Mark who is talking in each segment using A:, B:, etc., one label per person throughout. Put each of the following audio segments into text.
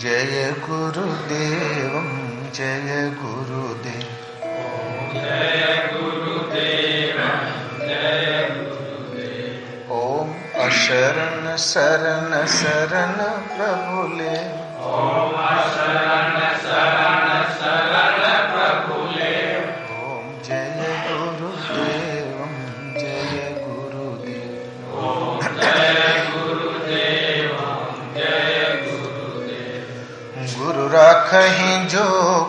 A: जय गुरुदेव जय गुरुदेव।
B: जय गुरुदेव
A: ओम अशरण शरण शरण प्रभुले।
B: ओम अशरण शरण शरण
A: राखहि जो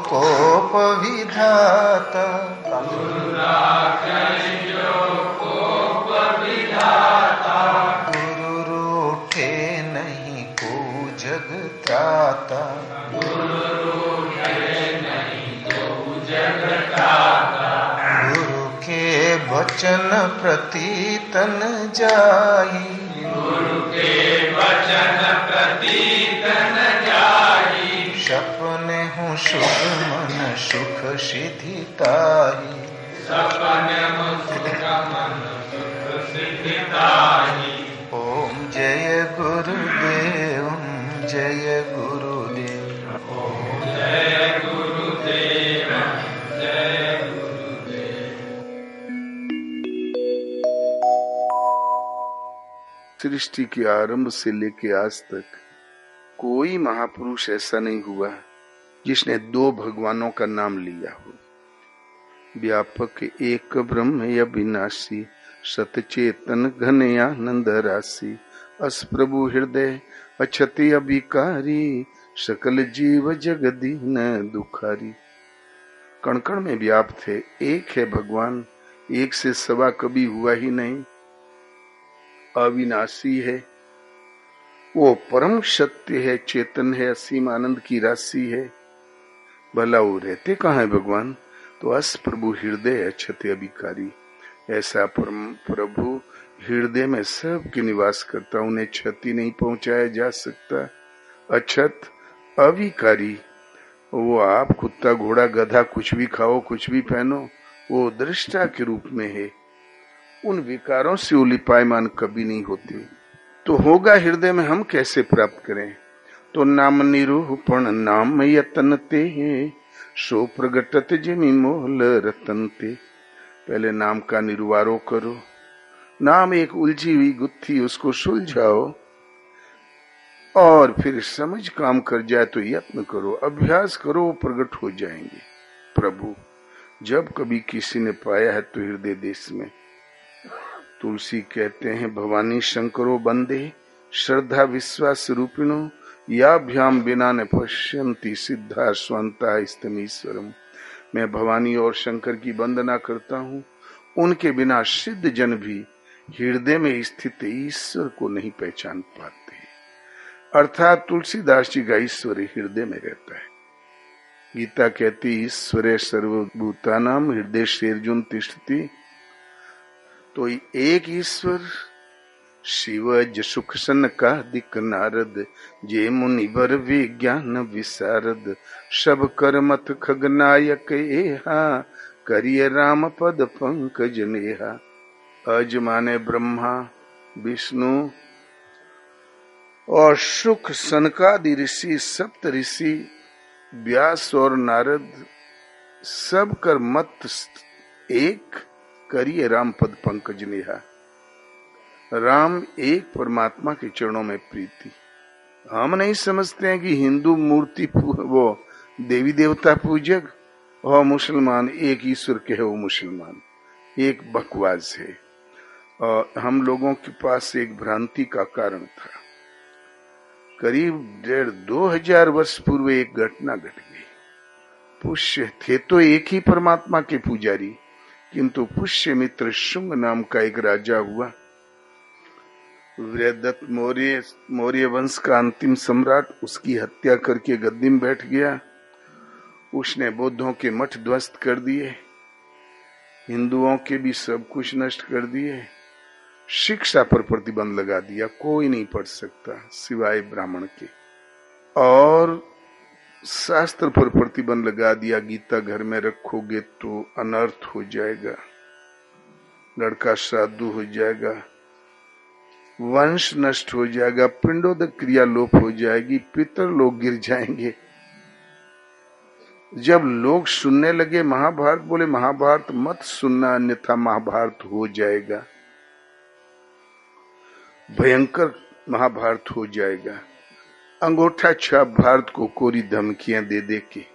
A: कोप विधाता।
B: गुरु
A: रूठे नहीं को जग
B: गुरु को
A: वचन प्रति तन जाई
B: गुरु के वचन प्रति तन जाई
A: सपने हूँ सुख मन सुख सिद्धि ताही
B: सपन सुख मन सुख सिद्धिताई
A: ओम जय गुरुदेव जय गुरुदेव।
C: सृष्टि के आरंभ से लेके आज तक कोई महापुरुष ऐसा नहीं हुआ जिसने दो भगवानों का नाम लिया हो। व्यापक एक ब्रह्म या विनाशी सतचेतन घन आनंद राशि। अस प्रभु हृदय अछति अभिकारी, सकल जीव जगदीन दुखारी। कण कण में व्याप्त है, एक है भगवान, एक से सवा कभी हुआ ही नहीं। अविनाशी है, वो परम सत्य है, चेतन है, असीम आनंद की राशि है। भला वो रहते कहा है भगवान? तो अस प्रभु हृदय अक्षत अभिकारी। ऐसा प्रभु हृदय में सबके निवास करता, उन्हें क्षति नहीं पहुँचाया जा सकता। अक्षत अविकारी वो आप कुत्ता, घोड़ा, गधा, कुछ भी खाओ, कुछ भी पहनो, वो दृष्टा के रूप में है। उन विकारों से उलिपायमान कभी नहीं होते। तो होगा हृदय में हम कैसे प्राप्त करें? तो नाम निरूपण नाम यतनते सो प्रगटत जिमी मोल रतनते पहले नाम का निर्वारो करो। नाम एक उलझी हुई गुत्थी, उसको सुलझाओ। और फिर समझ काम कर जाए तो यत्न करो, अभ्यास करो वो प्रकट हो जाएँगे। प्रभु, जब कभी किसी ने पाया है तो हृदय देश में। तुलसी कहते हैं, भवानी शंकरो बंदे श्रद्धा विश्वास रूपिणो याभ्याम बिना ने पश्यंती सिद्धा स्वंता स्तमीश्वरम मैं भवानी और शंकर की वंदना करता हूँ। उनके बिना सिद्ध जन भी हृदय में स्थित ईश्वर को नहीं पहचान पाते। अर्थात तुलसीदास जी का ईश्वर हृदय में रहता है। गीता कहती, ईश्वर सर्वभूता नाम हृदय शेरजुन तिष्ठती। तो एक ईश्वर शिव सुख सन का दिक नारद, जे मुनिवर विज्ञान विशारद सब कर मत खगनायक एहा, करिय राम पद पंकज नेहा। अज माने ब्रह्मा, विष्णु, और सुख सनकादि ऋषि, सप्त ऋषि, व्यास और नारद, सब कर मत एक करिए राम पद पंकज नेहा। राम एक परमात्मा के चरणों में प्रीति। हम नहीं समझते हैं कि हिंदू मूर्ति वो देवी देवता पूजक और मुसलमान, एक ईश्वर के है वो मुसलमान, एक बकवास है। और हम लोगों के पास एक भ्रांति का कारण था। करीब डेढ़ दो हज़ार वर्ष पूर्व एक घटना घट गई। पुष्य थे तो एक ही परमात्मा के पुजारी, किंतु पुष्य मित्र शुंग नाम का एक राजा हुआ। वृदत्त मौर्य मौर्य वंश का अंतिम सम्राट उसकी हत्या करके गद्दी में बैठ गया। उसने बौद्धों के मठ ध्वस्त कर दिए। हिंदुओं के भी सब कुछ नष्ट कर दिए। शिक्षा पर प्रतिबंध लगा दिया। कोई नहीं पढ़ सकता सिवाय ब्राह्मण के। और शास्त्र पर प्रतिबंध लगा दिया। गीता घर में रखोगे तो अनर्थ हो जाएगा। लड़का साधु हो जाएगा। वंश नष्ट हो जाएगा पिंडोदक क्रिया लोप हो जाएगी, पितर लोग गिर जाएँगे। जब लोग सुनने लगे, महाभारत बोले, महाभारत मत सुनना, अन्यथा महाभारत हो जाएगा। भयंकर महाभारत हो जाएगा। अंगूठा छाप भारत को कोरी धमकियाँ दे दे के।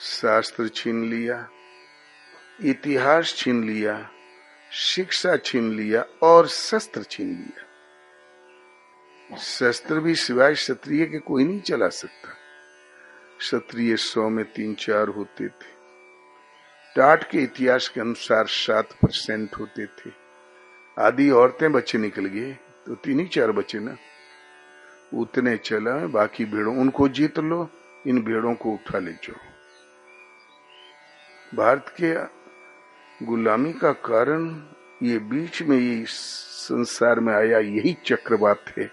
C: शास्त्र छीन लिया, इतिहास छीन लिया शिक्षा छीन लिया और शस्त्र छीन लिया। शस्त्र भी सिवाय क्षत्रिय के कोई नहीं चला सकता। क्षत्रिय सौ में तीन चार होते थे। टाट के इतिहास के अनुसार सात परसेंट होते थे। आदि औरतें बच्चे निकल गए तो तीन ही चार बचे ना। उतने चला, बाकी भेड़ों, उनको जीत लो, इन भेड़ों को उठा ले जाओ। भारत के गुलामी का कारण ये बीच में ये संसार में आया, यही चक्रवात है।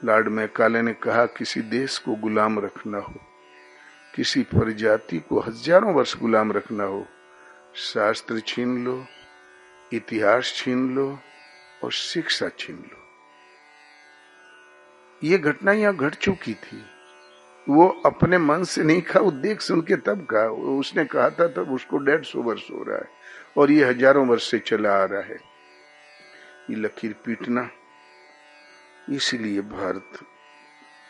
C: लॉर्ड मैकाले ने कहा, किसी देश को गुलाम रखना हो, किसी प्रजाति को हज़ारों वर्ष गुलाम रखना हो, शास्त्र छीन लो, इतिहास छीन लो और शिक्षा छीन लो। ये घटना यहाँ घट चुकी थी। वो अपने मन से नहीं कहा वो देख सुन के तब कहा उसने कहा था, तब उसको डेढ़ सौ वर्ष हो रहा है और ये हज़ारों वर्ष से चला आ रहा है। ये लकीर पीटना, इसलिए भारत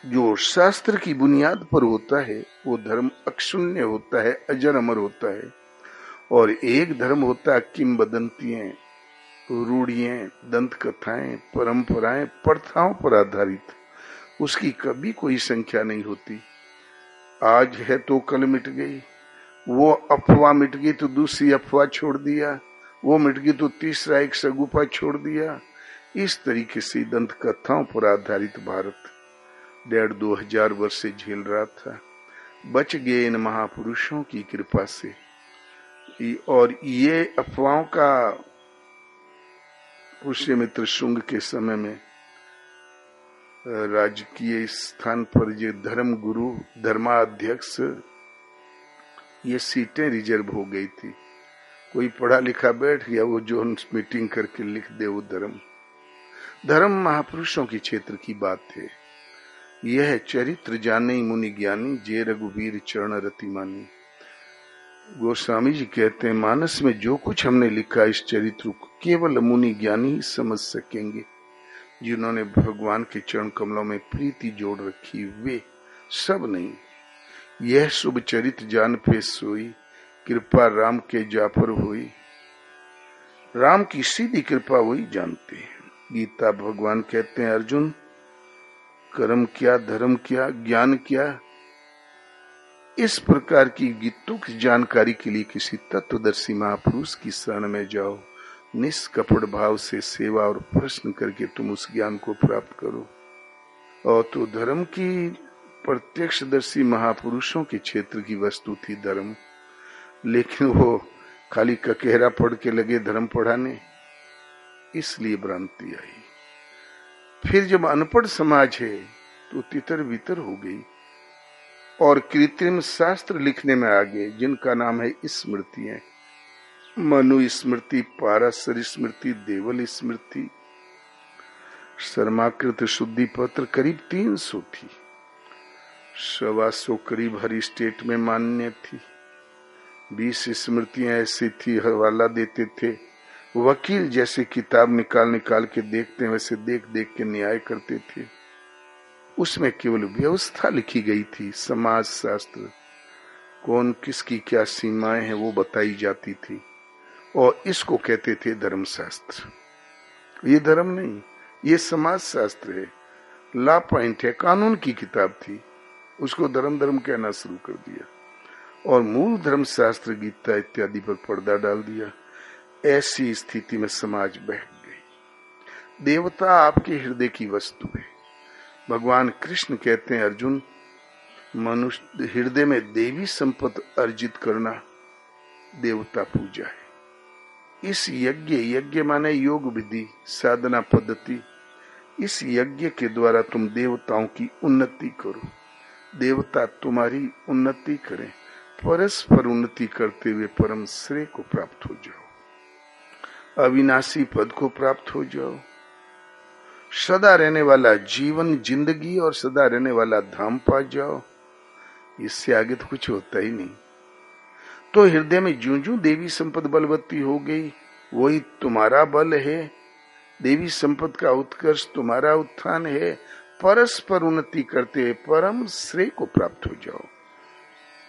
C: जो शास्त्र की बुनियाद पर होता है, वो धर्म अक्षुण्य होता है अजर अमर होता है। और एक धर्म होता है किम्बदंतियाँ रूढ़ियाँ दंत कथाएँ परंपराएँ, प्रथाओं पर आधारित। उसकी कभी कोई संख्या नहीं होती। आज है तो कल मिट गई। वो अफवाह मिट गई तो दूसरी अफवाह छोड़ दिया। वो मिट गई तो तीसरा एक सगुफा छोड़ दिया। इस तरीके से दंत कथाओं पर आधारित भारत डेढ़ दो हज़ार वर्ष से झेल रहा था। बच गए इन महापुरुषों की कृपा से। और ये अफवाहों का पुष्य मित्र शुंग के समय में राजकीय स्थान पर जो धर्म गुरु, धर्माध्यक्ष, ये सीटें रिज़र्व हो गई थी। कोई पढ़ा लिखा बैठ गया, वो जो मीटिंग करके लिख दे वो धर्म। धर्म महापुरुषों के क्षेत्र की बात है। यह चरित्र जाने मुनि ज्ञानी, जे रघुवीर चरण रति मानी। गोस्वामी जी कहते हैं, मानस में जो कुछ हमने लिखा इस चरित्र को केवल मुनि ज्ञानी ही समझ सकेंगे। जिन्होंने भगवान के चरण कमलों में प्रीति जोड़ रखी, वे सब नहीं। यह शुभ चरित जान पे सोई कृपा राम के जापर हुई। राम की सीधी कृपा वही जानते गीता भगवान कहते हैं, अर्जुन, कर्म क्या, धर्म क्या, ज्ञान क्या, इस प्रकार की गीतों की जानकारी के लिए किसी तत्वदर्शी महापुरुष की शरण में जाओ। निष्कपट भाव से सेवा और प्रश्न करके तुम उस ज्ञान को प्राप्त करो। और तो धर्म की प्रत्यक्षदर्शी महापुरुषों के क्षेत्र की वस्तु थी धर्म। लेकिन वो खाली ककेरा पढ़ के लगे धर्म पढ़ाने, इसलिए भ्रांति आई। फिर जब अनपढ़ समाज है तो तितर बितर हो गई। और कृत्रिम शास्त्र लिखने में आ गए जिनका नाम है स्मृतियाँ मनु स्मृति पारासर स्मृति, देवल स्मृति, शर्माकृत शुद्धि पत्र करीब तीन सौ थी। सवा सौ करीब हर स्टेट में मान्य थी। बीस स्मृतियाँ ऐसी थी, हवाला देते थे। वकील जैसे किताब निकाल निकाल के देखते, वैसे देख देख के न्याय करते थे। उसमें केवल व्यवस्था लिखी गई थी समाज शास्त्र कौन किसकी क्या सीमाएँ हैं वो बताई जाती थी। और इसको कहते थे धर्मशास्त्र। ये धर्म नहीं, ये समाज शास्त्र है। ला पॉइंट है, कानून की किताब थी। उसको धर्म धर्म कहना शुरू कर दिया। और मूल धर्म शास्त्र गीता इत्यादि पर पर्दा डाल दिया। ऐसी स्थिति में समाज बैठ गई। देवता आपके हृदय की वस्तु है। भगवान कृष्ण कहते हैं, अर्जुन, मनुष्य, हृदय में देवी संपत्ति अर्जित करना देवता पूजा है। इस यज्ञ यज्ञ माने योग विधि, साधना पद्धति। इस यज्ञ के द्वारा तुम देवताओं की उन्नति करो। देवता तुम्हारी उन्नति करें। परस्पर उन्नति करते हुए परम श्रेय को प्राप्त हो जाओ। अविनाशी पद को प्राप्त हो जाओ। सदा रहने वाला जीवन, ज़िंदगी और सदा रहने वाला धाम पा जाओ। इससे आगे तो कुछ होता ही नहीं। तो हृदय में जू जू देवी संपद बलवती हो गई, वही तुम्हारा बल है। देवी संपद का उत्कर्ष तुम्हारा उत्थान है। परस्पर उन्नति करते हुए परम श्रेय को प्राप्त हो जाओ।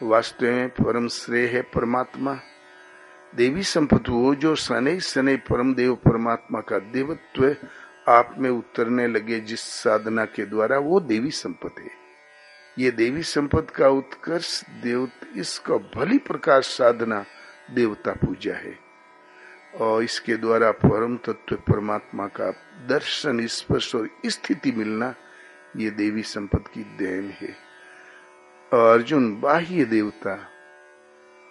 C: वास्तव में परम श्रेय है परमात्मा। देवी संपत्ति वो जो सने सने परम देव परमात्मा का देवत्व आप में उतरने लगे, जिस साधना के द्वारा वो देवी संपत्ति है। ये देवी संपत्ति का उत्कर्ष देव इसका भली प्रकाश साधना देवता पूजा है। और इसके द्वारा परम तत्व परमात्मा का दर्शन, स्पर्श और स्थिति मिलना ये देवी संपत्ति की देन है। अर्जुन, बाह्य देवता,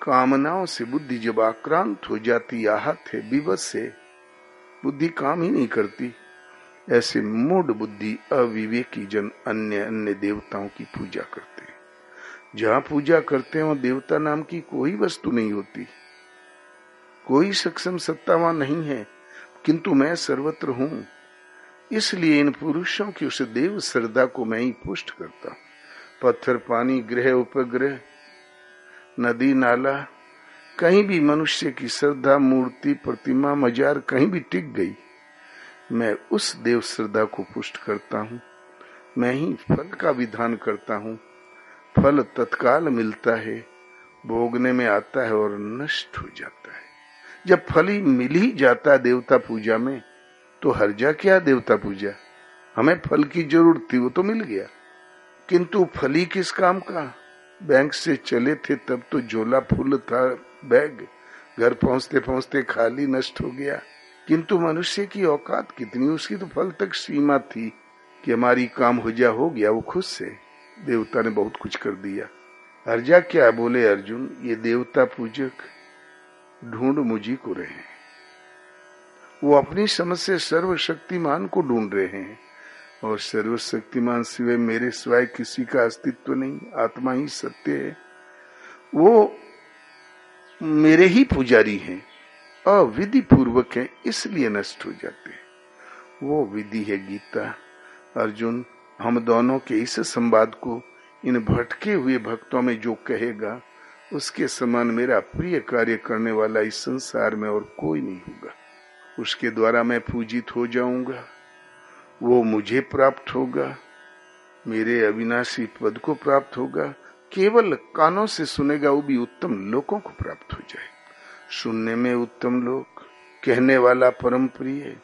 C: कामनाओं से बुद्धि जब आक्रांत हो जाती, आहत है, विवश है, बुद्धि काम ही नहीं करती। ऐसे मूड बुद्धि अविवेकी जन अन्य अन्य देवताओं की पूजा करते हैं। जहाँ पूजा करते हैं देवता नाम की कोई वस्तु नहीं होती। कोई सक्षम सत्तावान नहीं है, किंतु मैं सर्वत्र हूँ। इसलिए इन पुरुषों की उस देव श्रद्धा को मैं ही पुष्ट करता पत्थर, पानी, ग्रह, उपग्रह, नदी, नाला, कहीं भी मनुष्य की श्रद्धा, मूर्ति, प्रतिमा, मजार कहीं भी टिक गई। मैं उस देव श्रद्धा को पुष्ट करता हूँ। मैं ही फल का विधान करता हूँ। फल तत्काल मिलता है, भोगने में आता है और नष्ट हो जाता है। जब फल ही मिल ही जाता है देवता पूजा में तो हर्जा क्या देवता पूजा? हमें फल की ज़रूरत थी वो तो मिल गया। किंतु फली किस काम का? बैंक से चले थे तब तो झोला फूल था बैग। घर पहुँचते पहुँचते खाली नष्ट हो गया। किंतु मनुष्य की औकात कितनी, उसकी तो फल तक सीमा थी कि हमारी काम हो जा हो गया, वो खुश से देवता ने बहुत कुछ कर दिया। अर्जा क्या बोले अर्जुन, ये देवता पूजक ढूंढ मुझी को रहे हैं। वो अपनी समझ से सर्वशक्तिमान को ढूंढ रहे हैं और सर्वशक्तिमान सिवाय मेरे सिवाय किसी का अस्तित्व नहीं, आत्मा ही सत्य है। वो मेरे ही पुजारी हैं। अविधि पूर्वक है, इसलिए नष्ट हो जाते हैं। वो विधि है गीता। अर्जुन, हम दोनों के इस संवाद को इन भटके हुए भक्तों में जो कहेगा, उसके समान मेरा प्रिय कार्य करने वाला इस संसार में और कोई नहीं होगा। उसके द्वारा मैं पूजित हो जाऊँगा। वो मुझे प्राप्त होगा। मेरे अविनाशी पद को प्राप्त होगा। केवल कानों से सुनेगा वो भी उत्तम लोगों को प्राप्त हो जाए सुनने में उत्तम लोग कहने वाला परम प्रिय,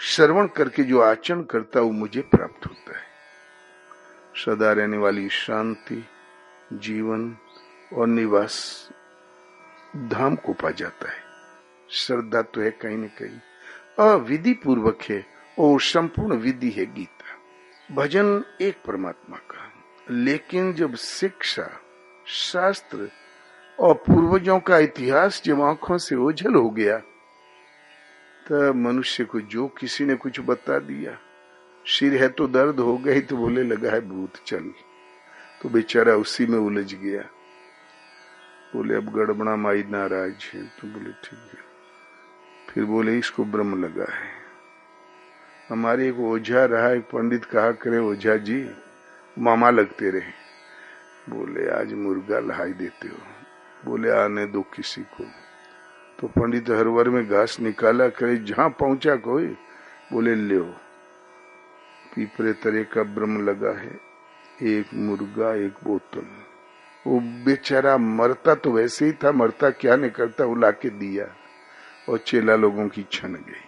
C: श्रवण करके जो आचरण करता वो मुझे प्राप्त होता है। सदा रहने वाली शांति, जीवन और निवास धाम को पा जाता है। श्रद्धा तो है कहीं न कहीं। अविधि पूर्वक है और संपूर्ण विधि है गीता। भजन एक परमात्मा का। लेकिन जब शिक्षा, शास्त्र और पूर्वजों का इतिहास जब आँखों से ओझल हो गया, तब मनुष्य को जो किसी ने कुछ बता दिया, सिर है तो दर्द हो गई तो बोले लगा है, भूत चल। तो बेचारा उसी में उलझ गया। बोले, अब गड़बड़ा माई नाराज़ है। तो बोले, ठीक है। फिर बोले, इसको ब्रह्म लगा है। हमारे एक ओझा रहा एक पंडित कहा करे, ओझा जी, मामा लगते रहे। बोले, आज मुर्गा लहाई देते हो। बोले, आने दो किसी को। तो पंडित हरवर में घास निकाला करे जहाँ पहुँचा कोई? बोले ले पीपरे तरह का ब्रह्म लगा है, एक मुर्गा, एक बोतल। वो बेचारा मरता तो वैसे ही था, मरता क्या नहीं करता, वो लाके दिया, और चेला लोगों की छन गई।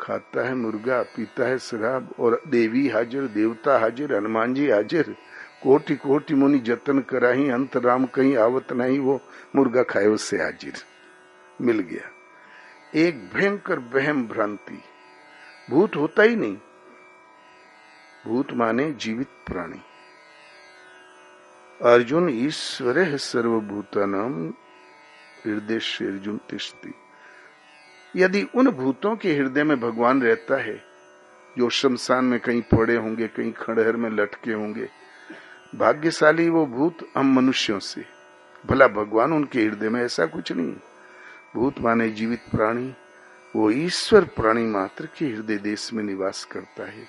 C: खाता है मुर्गा, पीता है शराब, और देवी हाजिर, देवता हाजिर, हनुमान जी हाजिर कोटि कोटि मुनि जतन कराही अंत राम कहीं आवत नहीं, वो मुर्गा खाए उससे हाजिर। मिल गया। एक भयंकर बहम भ्रांति। भूत होता ही नहीं। भूत माने जीवित प्राणी। अर्जुन ईश्वर सर्वभूतानाम, हृदय से अर्जुन तिष्टि। यदि उन भूतों के हृदय में भगवान रहता है, जो शमशान में कहीं पड़े होंगे, कहीं खड़हर में लटके होंगे भाग्यशाली वो भूत हम मनुष्यों से। भला भगवान उनके हृदय में ऐसा कुछ नहीं। भूत माने जीवित प्राणी, वो ईश्वर प्राणी मात्र के हृदय देश में निवास करता है।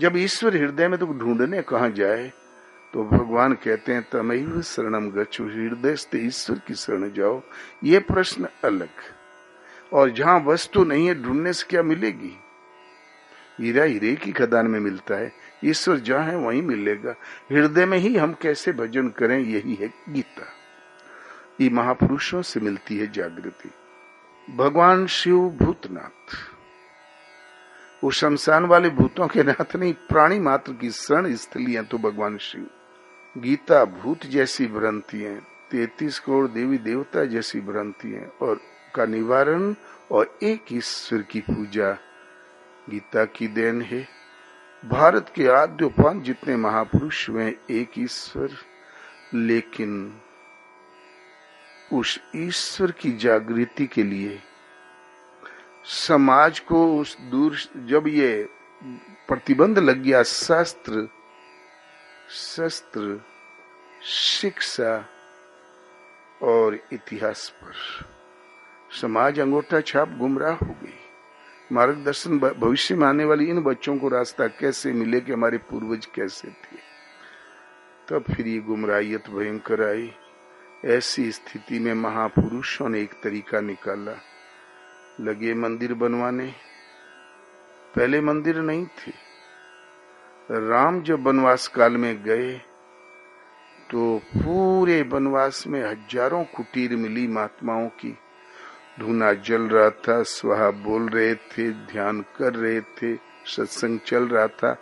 C: जब ईश्वर हृदय में तो ढूँढने कहा जाए तो भगवान कहते हैं, तमैव शरणम गच्छो, हृदय से ईश्वर की शरण जाओ। ये प्रश्न अलग। और जहाँ वस्तु नहीं है, ढूँढने से क्या मिलेगी? हीरा हीरे की खदान में मिलता है। ईश्वर जहाँ है, वहीं मिलेगा। हृदय में ही हम कैसे भजन करें, यही है गीता। ये महापुरुषों से मिलती है जागृति। भगवान शिव भूतनाथ। वो शमशान वाले भूतों के नाथ नहीं, प्राणी मात्र की शरण स्थली है तो भगवान शिव। गीता भूत जैसी भ्रांतियाँ तैतीस करोड़ देवी देवता जैसी भ्रांतियाँ और का निवारण और एक ईश्वर की पूजा गीता की देन है। भारत के आद्योपान जितने महापुरुष हुए एक ईश्वर, लेकिन उस ईश्वर की जागृति के लिए समाज को उस दूर जब ये प्रतिबंध लग गया, शास्त्र, शस्त्र, शिक्षा और इतिहास पर, समाज अंगूठा छाप गुमराह हो गई। मार्गदर्शन भविष्य में आने वाली इन बच्चों को रास्ता कैसे मिले कि हमारे पूर्वज कैसे थे? तब फिर ये गुमराहियत भयंकर आई। ऐसी स्थिति में महापुरुषों ने एक तरीका निकाला। लगे मंदिर बनवाने। पहले मंदिर नहीं थे। राम जब वनवास काल में गए तो पूरे वनवास में हज़ारों कुटीर मिली महात्माओं की। धुना जल रहा था स्वाहा बोल रहे थे, ध्यान कर रहे थे, सत्संग चल रहा था,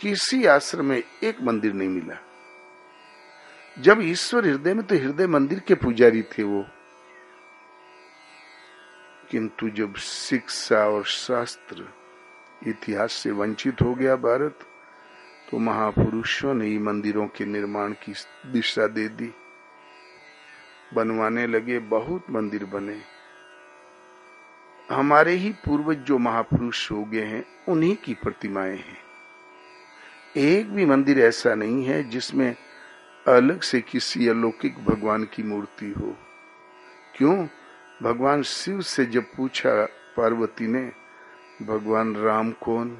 C: किसी आश्रम में एक मंदिर नहीं मिला। जब ईश्वर हृदय में तो हृदय मंदिर के पुजारी थे वो। किंतु जब शिक्षा और शास्त्र इतिहास से वंचित हो गया भारत तो महापुरुषों ने ही मंदिरों के निर्माण की दिशा दे दी। बनवाने लगे बहुत मंदिर बने। हमारे ही पूर्वज जो महापुरुष हो गए हैं, उन्हीं की प्रतिमाएँ हैं। एक भी मंदिर ऐसा नहीं है जिसमें अलग से किसी अलौकिक भगवान की मूर्ति हो। क्यों? भगवान शिव से जब पूछा पार्वती ने, भगवान राम कौन?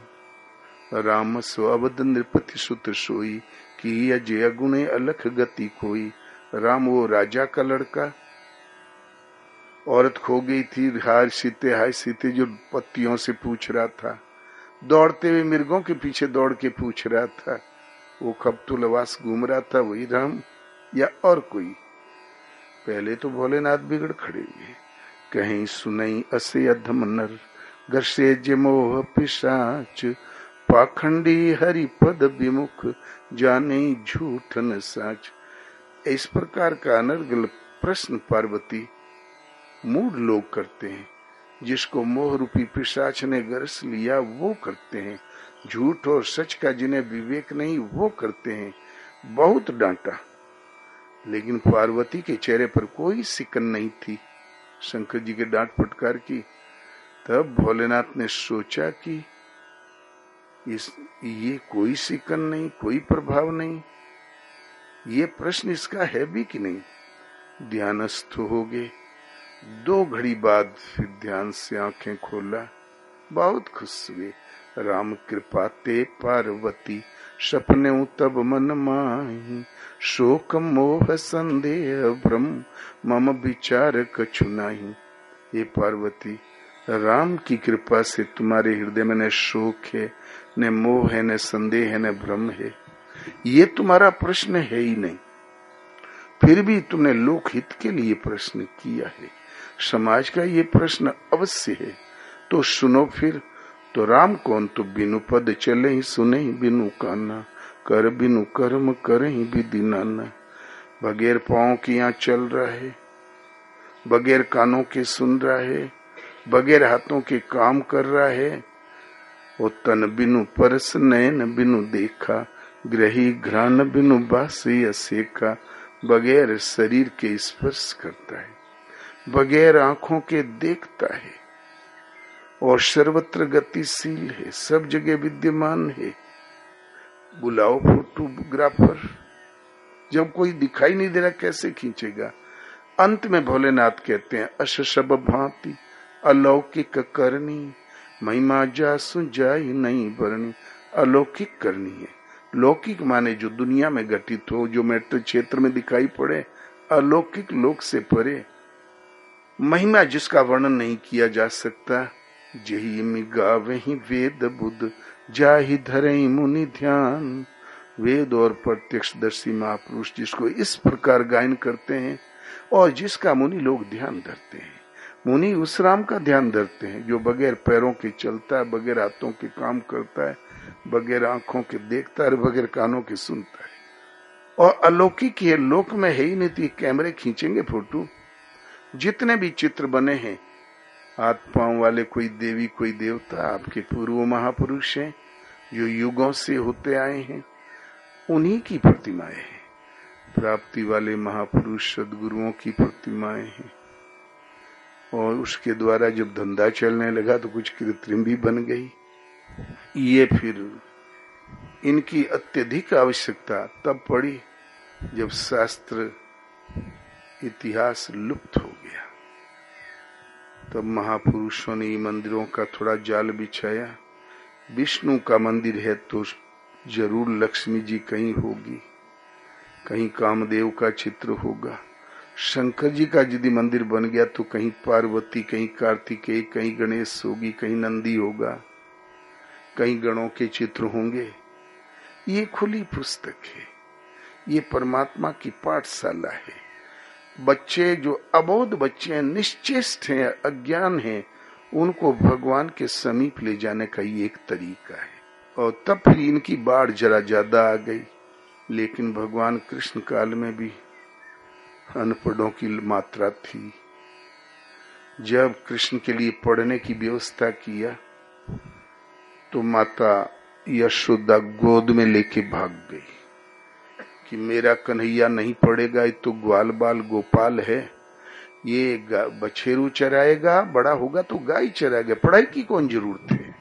C: राम सो अवध नृपति सुत सोई, कि अजय गुणे अलख गति कोई, राम वो राजा का लड़का औरत खो गई थी हाय सीते हाय सीते, जो पत्तियों से पूछ रहा था। दौड़ते हुए मिर्गों के पीछे दौड़ के पूछ रहा था, वो कब लवास घूम रहा था, वही राम या और कोई? पहले तो भोलेनाथ बिगड़ खड़े हुए। कहीं सुनई असे अधम नर गर्षे जमोह पिशाच। पाखंडी हरि पद विमुख, जाने झूठ न साच। इस प्रकार का अनर्गल प्रश्न पार्वती मूड लोग करते हैं। जिसको मोह रूपी पिशाच ने गरस लिया, वो करते हैं। झूठ और सच का जिन्हें विवेक नहीं, वो करते हैं। बहुत डांटा। लेकिन पार्वती के चेहरे पर कोई सिकन नहीं थी। शंकर जी के डांट फटकार की। तब भोलेनाथ ने सोचा कि इस, ये कोई सिकन नहीं, कोई प्रभाव नहीं। ये प्रश्न इसका है भी कि नहीं? ध्यानस्थ हो गए। दो घड़ी बाद फिर ध्यान से आँखें खोला। बहुत खुश हुए। राम कृपा ते पार्वती, सपने तब मन माही। शोक मोह संदेह भ्रम, मम विचार कछु नाही। ये पार्वती, राम की कृपा से तुम्हारे हृदय में न शोक है, न मोह है, न संदेह है, न भ्रम है। ये तुम्हारा प्रश्न है ही नहीं। फिर भी तुमने लोकहित के लिए प्रश्न किया है। समाज का ये प्रश्न अवश्य है। तो सुनो फिर। तो राम कौन? तो बिनु पद चले ही सुने ही बिनु काना कर बिनु कर्म, करे ही विधि नाना बगैर पाओ की यहाँ चल रहा है। बगैर कानों के सुन रहा है। बगैर हाथों के काम कर रहा है। वो तन बिनु परस नयन बिनु देखा। ग्रही घ्राण बिनु बासी असेका बगैर शरीर के स्पर्श करता है। बगैर आँखों के देखता है और सर्वत्र गतिशील है, सब जगह विद्यमान है। बुलाओ फोटोग्राफर। जब कोई दिखाई नहीं दे रहा, कैसे खींचेगा? अंत में भोलेनाथ कहते हैं, अश भांति, अलौकिक करनी, महिमा जा सुजाई नहीं भरनी। अलौकिक करनी है। लौकिक माने जो दुनिया में घटित हो, जो मेट्रो क्षेत्र में दिखाई पड़े, अलौकिक लोक से परे महिमा जिसका वर्णन नहीं किया जा सकता। जही मिगा वही वेद बुद्ध, जाहि धरे मुनि ध्यान। वेद और प्रत्यक्ष दर्शी महापुरुष जिसको इस प्रकार गायन करते हैं और जिसका मुनि लोग ध्यान धरते हैं। मुनि उस राम का ध्यान धरते हैं जो बगैर पैरों के चलता है बगैर हाथों के काम करता है, बगैर आँखों के देखता है बगैर कानों के सुनता है। और अलौकिक ये लोक में है ही नहीं थी कैमरे खींचेंगे फ़ोटो। जितने भी चित्र बने हैं पाँव वाले कोई देवी, कोई देवता आपके पूर्व महापुरुष हैं, जो युगों से होते आए हैं, उन्हीं की प्रतिमाएँ हैं। प्राप्ति वाले महापुरुष सदगुरुओं की प्रतिमाएँ हैं। और उसके द्वारा जब धंधा चलने लगा तो कुछ कृत्रिम भी बन गई। ये फिर इनकी अत्यधिक आवश्यकता तब पड़ी जब शास्त्र इतिहास लुप्त हो गया। तब महापुरुषों ने मंदिरों का थोड़ा जाल बिछाया। विष्णु का मंदिर है तो ज़रूर लक्ष्मी जी कहीं होगी। कहीं कामदेव का चित्र होगा। शंकर जी का यदि मंदिर बन गया तो कहीं पार्वती, कहीं कार्तिकेय, कहीं गणेश होगी, कहीं नंदी होगा। कहीं गणों के चित्र होंगे। ये खुली पुस्तक है। ये परमात्मा की पाठशाला है। बच्चे जो अबोध बच्चे हैं निश्चेष्ट हैं, अज्ञान हैं, उनको भगवान के समीप ले जाने का ये एक तरीका है। और तब फिर इनकी बाढ़ जरा ज़्यादा आ गई। लेकिन भगवान कृष्ण काल में भी अनपढ़ों की मात्रा थी। जब कृष्ण के लिए पढ़ने की व्यवस्था किया तो माता यशोदा गोद में लेके भाग गई। कि मेरा कन्हैया नहीं पड़ेगा ये तो ग्वाल बाल गोपाल है। ये बछेरू चराएगा, बड़ा होगा तो गाय चराएगा। पढ़ाई की कौन ज़रूरत है?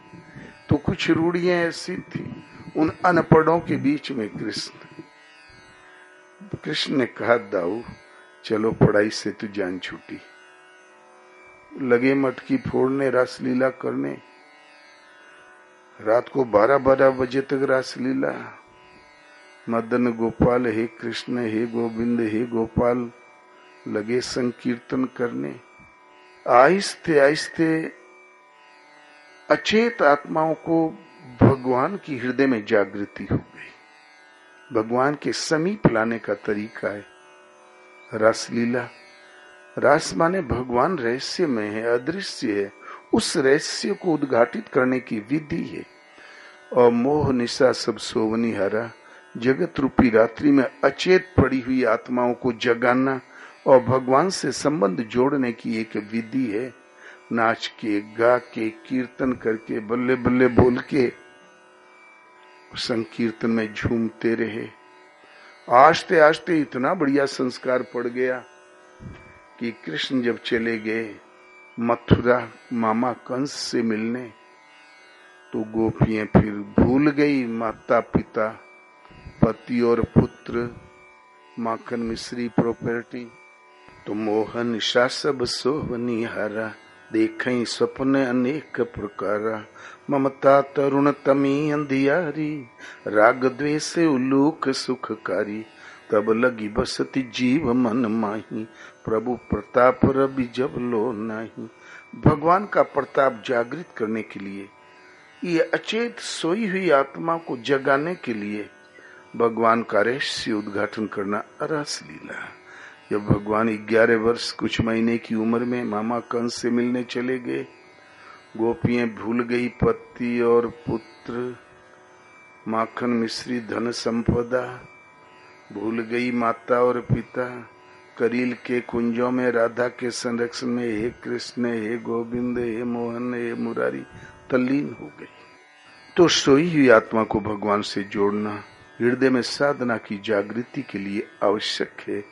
C: तो कुछ रूढ़ियाँ ऐसी थी, उन अनपढ़ों के बीच में कृष्ण। कृष्ण ने कहा, दाऊ, चलो पढ़ाई से तू जान छूटी। लगे मटकी फोड़ने रासलीला करने। रात को बारह बारह बजे तक रासलीला मदन गोपाल, हे कृष्ण, हे गोविंद, हे गोपाल, लगे संकीर्तन करने। आहिस्ते आहिस्ते अचेत आत्माओं को भगवान की हृदय में जागृति हो गई। भगवान के समीप लाने का तरीका है। रासलीला रास माने भगवान रहस्य में है, अदृश्य है। उस रहस्य को उद्घाटित करने की विधि है। और मोह निशा सब सोवनी हरा। जगत रूपी रात्रि में अचेत पड़ी हुई आत्माओं को जगाना और भगवान से संबंध जोड़ने की एक विधि है। नाच के, गा के, कीर्तन करके बल्ले बल्ले बोल के, संकीर्तन में झूमते रहे। आस्ते आस्ते इतना बढ़िया संस्कार पड़ गया कि कृष्ण जब चले गए, मथुरा मामा कंस से मिलने तो गोपियाँ फिर भूल गई माता पिता पति और पुत्र, माखन मिश्री प्रॉपर्टी तो मोहन निशा सब सोहनी हरा देख स्वप्न अनेक प्रकार। ममता तरुण तमी अंधियारी, राग द्वेष उलूक सुखकारी। तब लगी बसती जीव मन माही, प्रभु प्रताप रवि जब लो नहीं। भगवान का प्रताप जागृत करने के लिए, ये अचेत सोई हुई आत्मा को जगाने के लिए भगवान का रहस्य उद्घाटन करना रस लीला। जब भगवान ग्यारह वर्ष, कुछ महीने की उम्र में मामा कंस से मिलने चले गए, गोपियाँ भूल गई पति और पुत्र, माखन मिश्री धन संपदा, भूल गई माता और पिता, करील के कुंजों में, राधा के संरक्षण में, हे कृष्ण, हे गोविंद, हे मोहन, हे मुरारी, तल्लीन हो गई। तो सोई हुई आत्मा को भगवान से जोड़ना हृदय में साधना की जागृति के लिए आवश्यक है।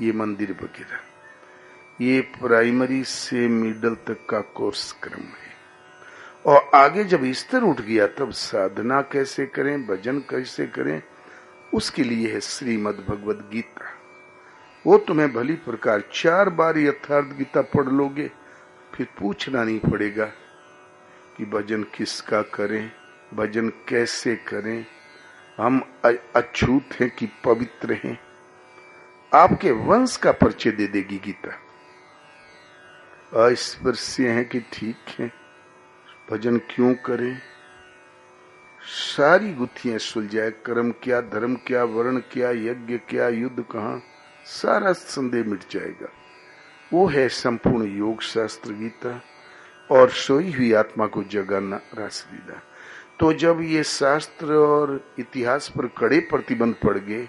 C: ये मंदिर वगैरह। ये प्राइमरी से मिडल तक का कोर्स क्रम है। और आगे जब स्तर उठ गया, तब साधना कैसे करें, भजन कैसे करें, उसके लिए है श्रीमद भगवद गीता। वो तुम्हें भली प्रकार चार बार यथार्थ गीता पढ़ लोगे, फिर पूछना नहीं पड़ेगा कि भजन किसका करें, भजन कैसे करें हम अछूत हैं कि पवित्र हैं। आपके वंश का परिचय दे देगी गीता। अस्पर्श्य है कि ठीक है। भजन क्यों करें? सारी गुत्थियाँ सुलझाए कर्म क्या, धर्म क्या, वर्ण क्या, यज्ञ क्या, युद्ध कहा? सारा संदेह मिट जाएगा। वो है संपूर्ण योग शास्त्र गीता और सोई हुई आत्मा को जगाना रासलीला। तो जब ये शास्त्र और इतिहास पर कड़े प्रतिबंध पड़ गए,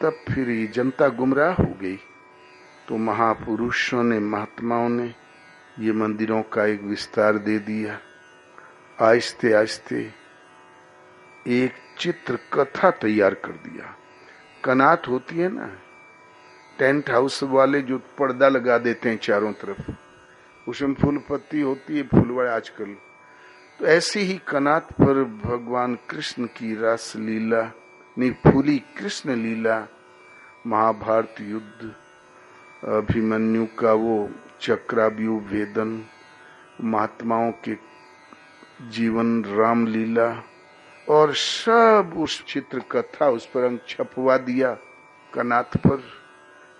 C: तब फिर ये जनता गुमराह हो गई। तो महापुरुषों ने, महात्माओं ने ये मंदिरों का एक विस्तार दे दिया। आहिस्ते आहिस्ते एक चित्र कथा तैयार कर दिया। कनात होती है ना, टेंट हाउस वाले जो पर्दा लगा देते हैं चारों तरफ़, उसमें फूल पत्ती होती है, फूलवाड़े आजकल तो ऐसी ही कनात पर भगवान कृष्ण की रास लीला फूली कृष्ण लीला, महाभारत युद्ध, अभिमन्यु का वो चक्राव्यू वेदन, महात्माओं के जीवन राम लीला, और सब उस चित्र कथा उस पर अंक छपवा दिया कनाथ पर,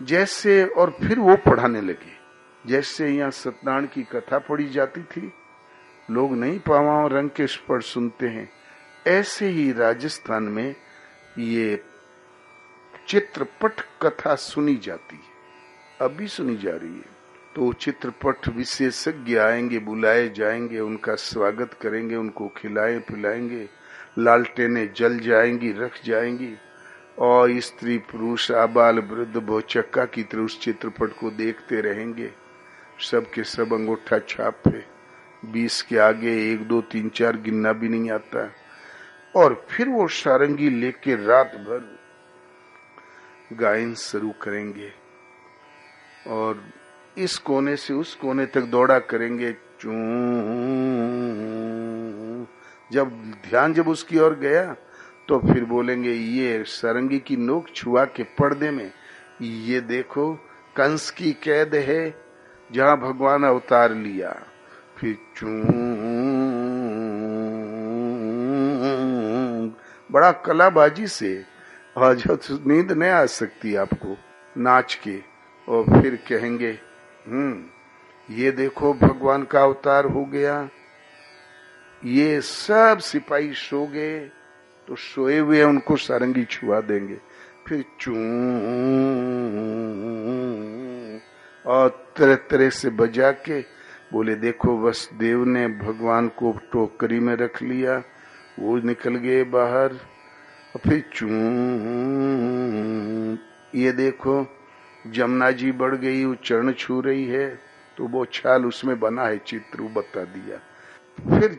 C: जैसे और फिर वो पढ़ाने लगे, जैसे यहाँ सत्यनारायण की कथा पढ़ी जाती थी। लोग नहीं पावाओं रंग के पर सुनते हैं। ऐसे ही राजस्थान में ये चित्रपट कथा सुनी जाती है। अभी सुनी जा रही है। तो चित्रपट विशेषज्ञ आएँगे, बुलाए जाएँगे, उनका स्वागत करेंगे, उनको खिलाए, पिलाएँगे। लालटेने जल जाएँगी, रख जाएँगी। और स्त्री पुरुष, आबाल, वृद्ध, भोचक्का की तरह उस चित्रपट को देखते रहेंगे। सबके सब अंगूठा छाप है। बीस के आगे एक, दो, तीन, चार गिनना भी नहीं आता। और फिर वो सारंगी लेके रात भर गायन शुरू करेंगे। और इस कोने से उस कोने तक दौड़ा करेंगे। चू। जब ध्यान जब उसकी ओर गया तो फिर बोलेंगे, ये सरंगी की नोक छुआ के पर्दे में, ये देखो, कंस की कैद है, जहाँ भगवान अवतार लिया। फिर चू बड़ा कलाबाजी से जब नींद नहीं आ सकती आपको नाच के और फिर कहेंगे हम्म ये देखो भगवान का अवतार हो गया ये सब सिपाही सो गए तो सोए हुए उनको सारंगी छुआ देंगे फिर चू और तरह तरह से बजा के बोले, देखो, बस देव ने भगवान को टोकरी में रख लिया, वो निकल गए बाहर और फिर चू ये देखो, जमुना जी बढ़ गई वो चरण छू रही है तो वो छाल उसमें बना है, चित्र बता दिया। फिर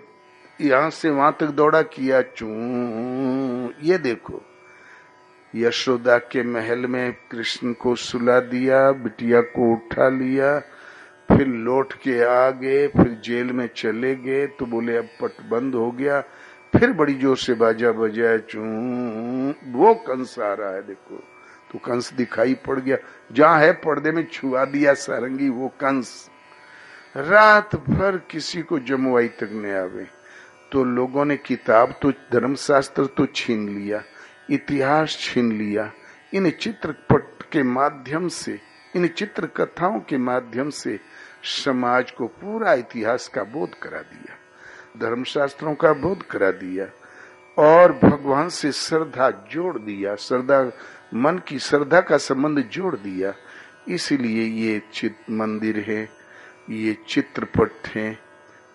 C: यहाँ से वहाँ तक दौड़ा किया चू ये देखो, यशोदा के महल में कृष्ण को सुला दिया, बिटिया को उठा लिया फिर लौट के आ गए, फिर जेल में चले गए तो बोले, अब पट बंद हो गया। फिर बड़ी ज़ोर से बाजा बजाया, चू, वो कंस आ रहा है, देखो। तो कंस दिखाई पड़ गया। जहाँ है पर्दे में छुआ दिया सारंगी, वो कंस। रात भर किसी को जमुआई तक नहीं आवे। तो लोगों ने किताब तो धर्मशास्त्र तो छीन लिया, इतिहास छीन लिया। इन चित्रपट के माध्यम से, इन चित्र कथाओं के माध्यम से समाज को पूरा इतिहास का बोध करा दिया, धर्मशास्त्रों का बोध करा दिया, और भगवान से श्रद्धा जोड़ दिया, श्रद्धा, मन की श्रद्धा का संबंध जोड़ दिया। इसलिए ये चित मंदिर है, ये चित्रपट है,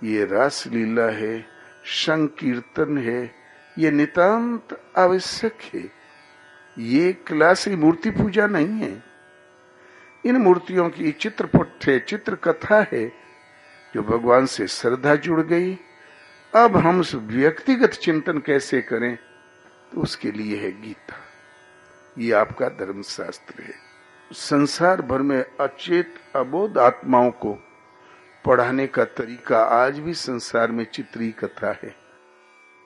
C: ये रासलीला है, संकीर्तन है, ये नितांत आवश्यक है। ये क्लासी मूर्ति पूजा नहीं है। इन मूर्तियों की चित्रपट है चित्र कथा है, जो भगवान से श्रद्धा जुड़ गई। अब हम व्यक्तिगत चिंतन कैसे करें तो उसके लिए है गीता। ये आपका धर्म शास्त्र है। संसार भर में अचेत, अबोध आत्माओं को पढ़ाने का तरीका आज भी संसार में चित्री कथा है।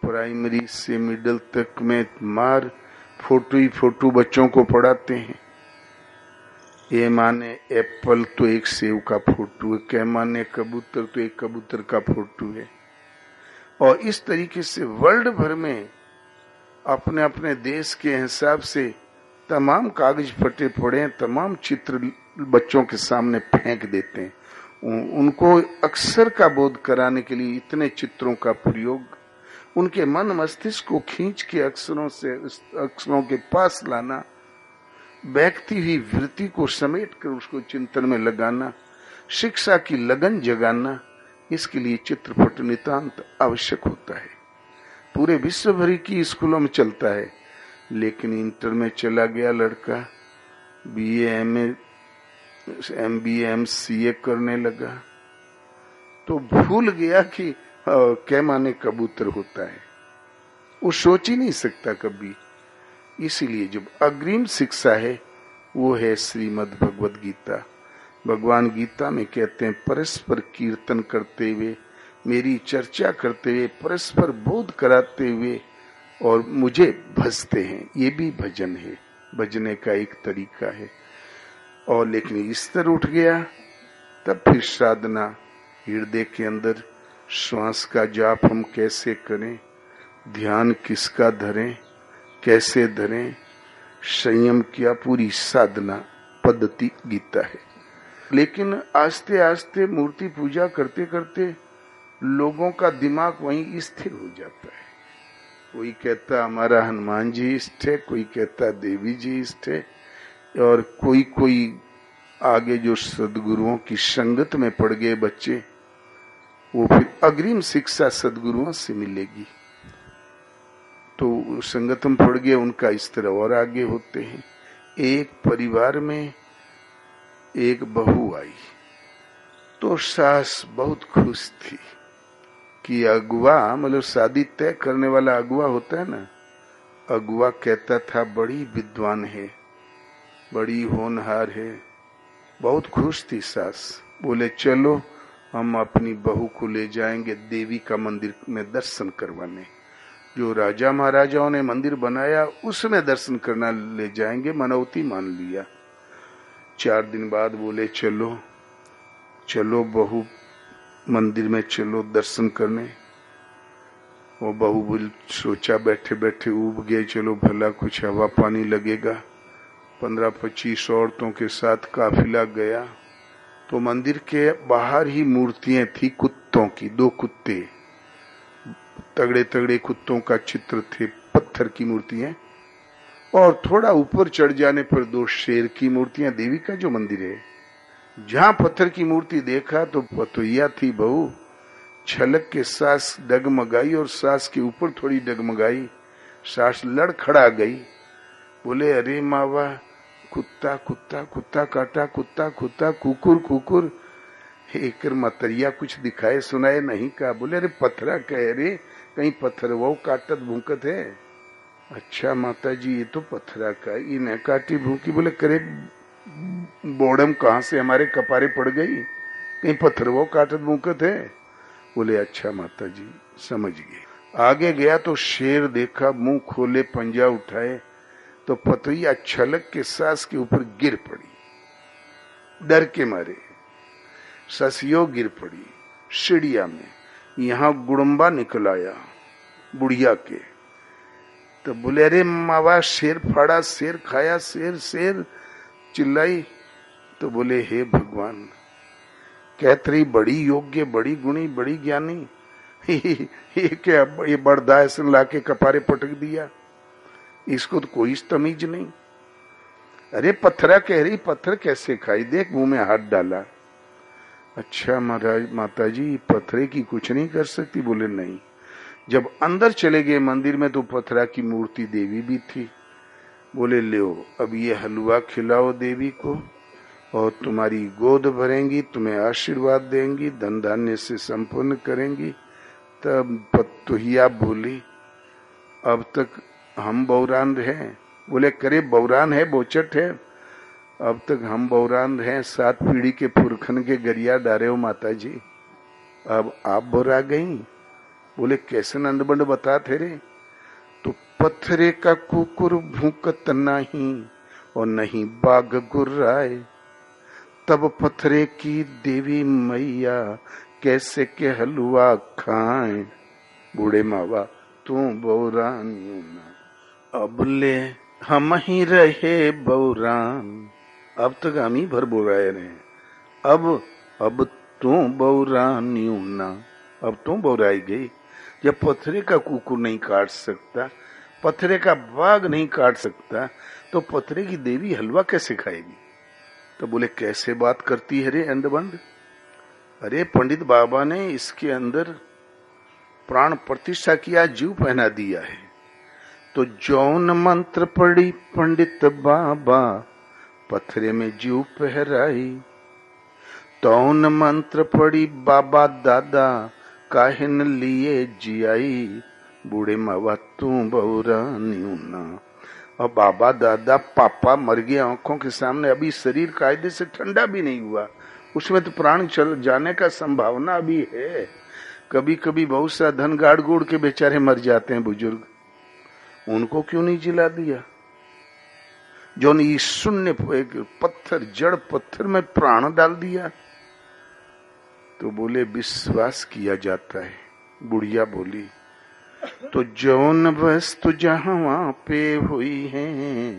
C: प्राइमरी से मिडिल तक में मार, फ़ोटो ही फ़ोटो बच्चों को पढ़ाते हैं। ये माने एप्पल तो एक सेव का फ़ोटो है, क्या माने कबूतर तो एक कबूतर का फ़ोटो है। और इस तरीके से वर्ल्ड भर में अपने अपने देश के हिसाब से तमाम कागज़ फटे पड़े तमाम चित्र बच्चों के सामने फेंक देते हैं। उनको अक्सर का बोध कराने के लिए इतने चित्रों का प्रयोग, उनके मन मस्तिष्क को खींच के अक्षरों से अक्षरों के पास लाना बैठती हुई वृत्ति को समेट कर उसको चिंतन में लगाना, शिक्षा की लगन जगाना, इसके लिए चित्रपट नितांत आवश्यक होता है। पूरे विश्व भरी की स्कूलों में चलता है, लेकिन इंटर में चला गया लड़का B M M B M C A करने लगा। तो भूल गया कि क्या माने कबूतर होता है। वो सोच ही नहीं सकता कभी इसीलिए जो अग्रिम शिक्षा है, वो है श्रीमद भगवद गीता। भगवान गीता में कहते हैं, परस्पर कीर्तन करते हुए, मेरी चर्चा करते हुए, परस्पर बोध कराते हुए, और मुझे भजते हैं। ये भी भजन है। भजने का एक तरीका है। और लेकिन स्तर उठ गया, तब फिर साधना, हृदय के अंदर श्वास का जाप हम कैसे करें? ध्यान किसका धरें? कैसे धरें संयम किया पूरी साधना, पद्धति गीता है। लेकिन आस्ते आस्ते मूर्ति पूजा करते करते लोगों का दिमाग वहीं स्थिर हो जाता है। कोई कहता, हमारा हनुमान जी इष्ट है, कोई कहता, देवी जी इष्ट है, और कोई कोई आगे जो सदगुरुओं की संगत में पड़ गए बच्चे, वो फिर अग्रिम शिक्षा सदगुरुओं से मिलेगी। तो संगतम पड़ गया उनका इस तरह और आगे होते हैं। एक परिवार में एक बहू आई तो सास बहुत खुश थी कि अगुआ मतलब शादी तय करने वाला अगुआ होता है ना, अगुआ कहता था, बड़ी विद्वान है, बड़ी होनहार है। बहुत खुश थी सास। बोले, चलो, हम अपनी बहू को ले जाएँगे, देवी का मंदिर में दर्शन करवाने। जो राजा महाराजाओं ने मंदिर बनाया, उसमें दर्शन करना ले जाएँगे मनौती मान लिया। चार दिन बाद बोले, चलो चलो बहु, मंदिर में चलो दर्शन करने। वो बहु बोल, सोचा बैठे बैठे उब गए, चलो भला कुछ हवा पानी लगेगा। पंद्रह पच्चीस औरतों के साथ काफिला गया। तो मंदिर के बाहर ही मूर्तियाँ थी कुत्तों की, दो कुत्ते। तगड़े तगड़े कुत्तों का चित्र थे, पत्थर की मूर्तियाँ, और थोड़ा ऊपर चढ़ जाने पर दो शेर की मूर्तियाँ, देवी का जो मंदिर है। जहाँ पत्थर की मूर्ति देखा तो पतोया थी बहु, छलक के सास डगमगाई और सास के ऊपर थोड़ी डगमगाई, सास लड़ खड़ा गई, बोले, अरे मावा, कुत्ता कुत्ता कुत्ता काटा, कुत्ता कुत्ता, कुकुर कुकुर एक मतरिया, कुछ दिखाए सुनाए नहीं कहा बोले, अरे पथरा कह रे कहीं पत्थर वो काटत भूकत है। अच्छा माता जी ये तो पत्थरा का इन्हें काटी भूखी बोले, करे बोड़म कहा से हमारे कपारे पड़ गई? कहीं पत्थर वो काटत भूकत है। बोले अच्छा माता जी समझ गए। आगे गया तो शेर देखा, मुँह खोले पंजा उठाए तो पतैया छलक के सास के ऊपर गिर पड़ी। डर के मारे, ससियो गिर पड़ी, सीढ़िया में। यहाँ गुड़म्बा निकल आया, बुढ़िया के। तो बोले, अरे मावा, शेर फाड़ा, शेर खाया, शेर शेर चिल्लाई। तो बोले, हे भगवान कहत रही बड़ी योग्य, बड़ी गुणी, बड़ी ज्ञानी, ये क्या, ये बड़दा ऐसे लाके कपारे पटक दिया? इसको तो कोई तमीज नहीं। अरे पत्थरा कह रही, पत्थर कैसे खाई? देख, मुँह में हाथ डाला। अच्छा महाराज माता जी पत्थरे की कुछ नहीं कर सकती? बोले, नहीं। जब अंदर चले गए मंदिर में तो पथरा की मूर्ति देवी भी थी। बोले ले अब ये हलवा खिलाओ देवी को, और तुम्हारी गोद भरेंगी, तुम्हें आशीर्वाद देंगी, धन धान्य से संपन्न करेंगी। तब पतुहिया बोली, अब तक हम बौरान रहे बोले, करे, बौरान है, बोचट है। अब तक हम बौरान रहे, सात पीढ़ी के पुरखन के गरिया डारे हो माता जी अब आप बोरा गई? बोले, कैसे नंदबंड बता थे रे तो पत्थरे का कुकुर भूकत नहीं और नहीं बाघ गुर्राए। तब पत्थरे की देवी मैया कैसे के हलवा खाए? बूढ़े मावा, तू बौरानी अब ले, हम ही रहे बौरान। अब तक हम ही भर बोराए रहे। अब अब तू बौरानी ना, अब तू बौराई गई जब पथरे का कुकुर नहीं काट सकता पथरे का बाघ नहीं काट सकता तो पथरे की देवी हलवा कैसे खाएगी? तो बोले, कैसे बात करती है रे अंडबंड अरे, पंडित बाबा ने इसके अंदर प्राण प्रतिष्ठा किया, जीव पहना दिया है। तो जौन मंत्र पड़ी पंडित बाबा पत्थरे में जीव पहराई। तौन मंत्र पड़ी बाबा दादा, काहिन लिए जियाई। बूढ़े मावा, तू बहुरा न्यूना। और बाबा दादा, पापा मर गए आँखों के सामने, अभी शरीर कायदे से ठंडा भी नहीं हुआ। उसमें तो प्राण चल जाने का संभावना भी है। कभी कभी बहुत सा धन गाड़ गुड़ के बेचारे मर जाते हैं बुज़ुर्ग। उनको क्यों नहीं जिला दिया? जो ने शून्य एक पत्थर, जड़ पत्थर में प्राण डाल दिया। तो बोले, विश्वास किया जाता है। बुढ़िया बोली तो जौन वस्तु जहाँ पे हुई है,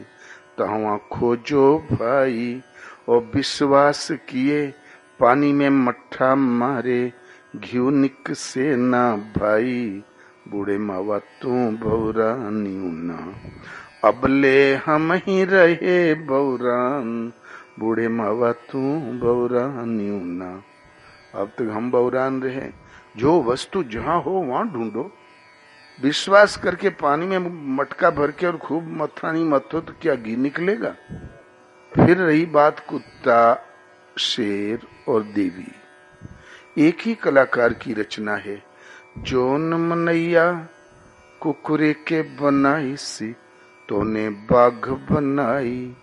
C: तहा खोजो भाई, और विश्वास किए, पानी में मट्ठा मारे घियो निक से ना भाई। बूढ़े मावा, तू बौरा न्यूना अबले हम ही रहे बौरान, बूढ़े मावा तू बौरा न्यूना अब तक हम बौरान रहे, जो वस्तु जहाँ हो वहाँ ढूंढो। विश्वास करके पानी में मटका भर के और खूब मथानी मथो तो क्या घी निकलेगा? फिर रही बात कुत्ता, शेर और देवी। एक ही कलाकार की रचना है जोन मनैया कुकुरे के बनाई सी तोने बाघ बनाई,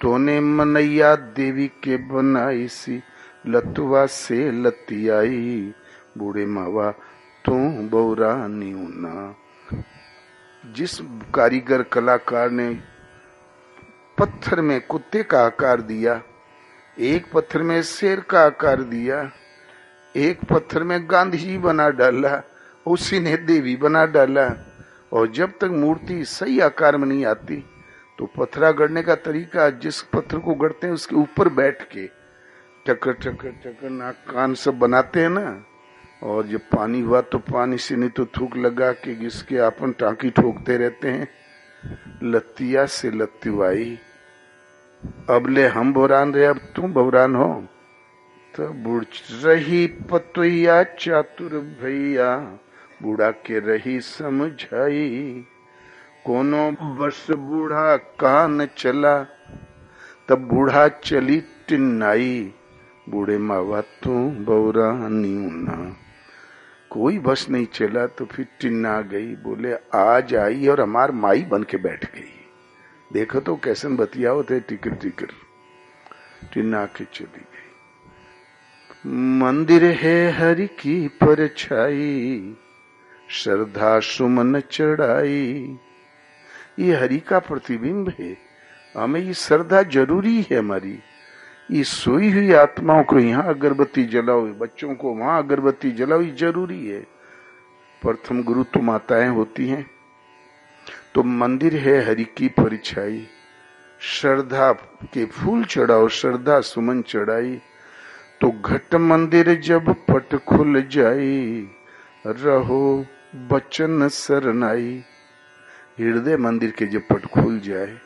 C: तोने मनैया देवी के बनाई सी, लतुआ से लतियाई, बूढ़े मावा तू बौरा न्यूना जिस कारीगर कलाकार ने पत्थर में कुत्ते का आकार दिया, एक पत्थर में शेर का आकार दिया, एक पत्थर में गांधी जी बना डाला, उसी ने देवी बना डाला और जब तक मूर्ति सही आकार में नहीं आती तो पथरा गढ़ने का तरीका जिस पत्थर को गढ़ते हैं, उसके ऊपर बैठ के टकर टकर टकर नाक कान सब बनाते हैं ना, और जब पानी हुआ तो पानी से नहीं तो थूक लगा के जिसके अपन टांकी ठोकते रहते हैं। लतिया से लत्तीवाई। अब ले हम बोरान रहे अब तुम बोरान हो। तो बुढ़ रही पतुया चातुर भैया। बूढ़ा के रही समझाई। कोनो बस बूढ़ा कान चला, तब बूढ़ा चली टिन्नाई। बूढ़े मावा, तू बौरा न्यूना कोई बस नहीं चला तो फिर टिन्ना गई, बोले, आज आई और हमार माई बन के बैठ गई। देखो तो कैसन बतिया होते टिकर टिकर टिन्ना के चली गई। मंदिर है हरि की परछाई श्रद्धा सुमन चढ़ाई। ये हरि का प्रतिबिंब है। हमें ये श्रद्धा ज़रूरी है हमारी। ये सोई हुई आत्माओं को यहाँ अगरबत्ती जलाओ, बच्चों को वहाँ अगरबत्ती जलाओ, ये ज़रूरी है। प्रथम गुरु तो माताएँ होती हैं। तो मंदिर है हरि की परिछाई। श्रद्धा के फूल चढ़ाओ, श्रद्धा सुमन चढ़ाई। तो घट मंदिर जब पट खुल जाए, रहो बचन सरनाई हृदय मंदिर के जब पट खुल जाए।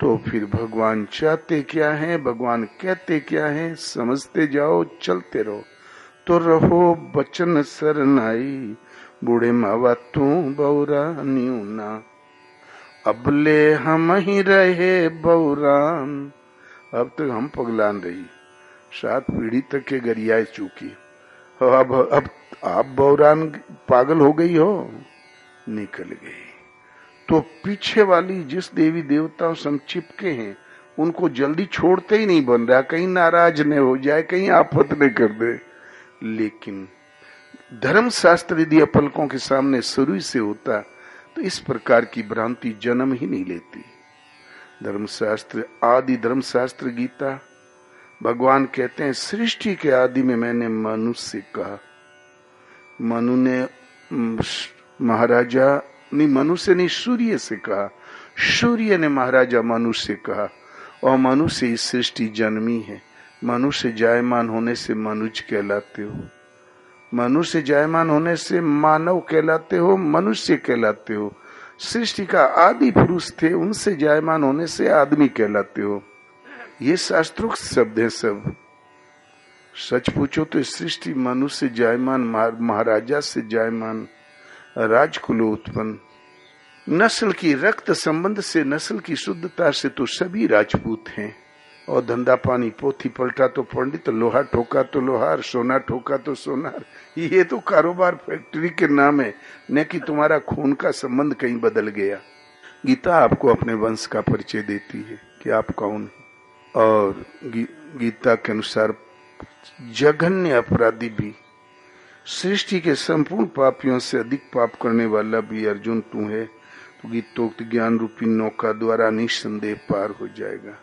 C: तो फिर भगवान चाहते क्या है? भगवान कहते क्या है? समझते जाओ, चलते रहो। तो रहो बचन सरनाई बूढ़े मावा तू बौरा न्यूना अबले हम ही रहे बौरान। अब तक तो हम पगलान रही। सात पीढ़ी तक के गरिया चूकी। अब अब आप बौरान पागल हो गई हो, निकल गई। तो पीछे वाली जिस देवी देवताओं से चिपके हैं, उनको जल्दी छोड़ते ही नहीं बन रहा। कहीं नाराज़ न हो जाए, कहीं आपत न कर दे। लेकिन धर्म शास्त्र यदि अपलकों के सामने शुरू से होता तो इस प्रकार की भ्रांति जन्म ही नहीं लेती। धर्मशास्त्र, आदि धर्मशास्त्र गीता, भगवान कहते हैं, सृष्टि के आदि में मैंने मनुष्य कहा। मनु ने महाराजा नहीं मनुष्य नहीं, सूर्य से कहा। सूर्य ने महाराजा मनुष्य से कहा, और मनुष्य इस सृष्टि जन्मी है। मनुष्य जायमान होने से मनुज कहलाते हो। मनुष्य जायमान होने से मानव कहलाते हो, मनुष्य कहलाते हो। सृष्टि का आदि पुरुष थे, उनसे जायमान होने से आदमी कहलाते हो। ये शास्त्रोक्त शब्द है सब। सच पूछो तो सृष्टि मनुष्य जायमान महाराजा से जायमान राजकुलो उत्पन्न। नस्ल की रक्त संबंध से नस्ल की शुद्धता से तो सभी राजपूत हैं। और धंधा पानी पोथी पलटा तो पंडित लोहा ठोका तो लोहार सोना ठोका तो सोनार। ये तो कारोबार फैक्ट्री के नाम है न कि तुम्हारा खून का संबंध कहीं बदल गया। गीता आपको अपने वंश का परिचय देती है कि आप कौन है। और गी, गीता के अनुसार जघन्य अपराधी भी। सृष्टि के संपूर्ण पापियों से अधिक पाप करने वाला भी अर्जुन तू है। तो गीतोक्त ज्ञान रूपी नौका द्वारा निस्संदेह पार हो जाएगा।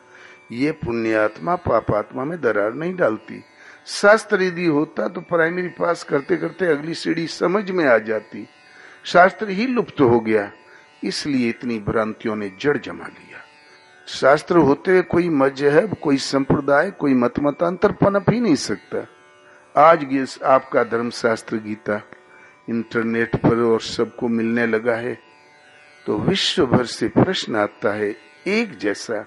C: ये पुण्यात्मा पापात्मा में दरार नहीं डालती। शास्त्र यदि होता तो प्राइमरी पास करते करते अगली सीढ़ी समझ में आ जाती। शास्त्र ही लुप्त हो गया। इसलिए इतनी भ्रांतियों ने जड़ जमा लिया शास्त्र होते हुए कोई मज़हब कोई संप्रदाय, कोई मत मतांतर पनप ही नहीं सकता। आज आपका धर्म शास्त्र गीता इंटरनेट पर और सबको मिलने लगा है तो विश्व भर से प्रश्न आता है, एक जैसा।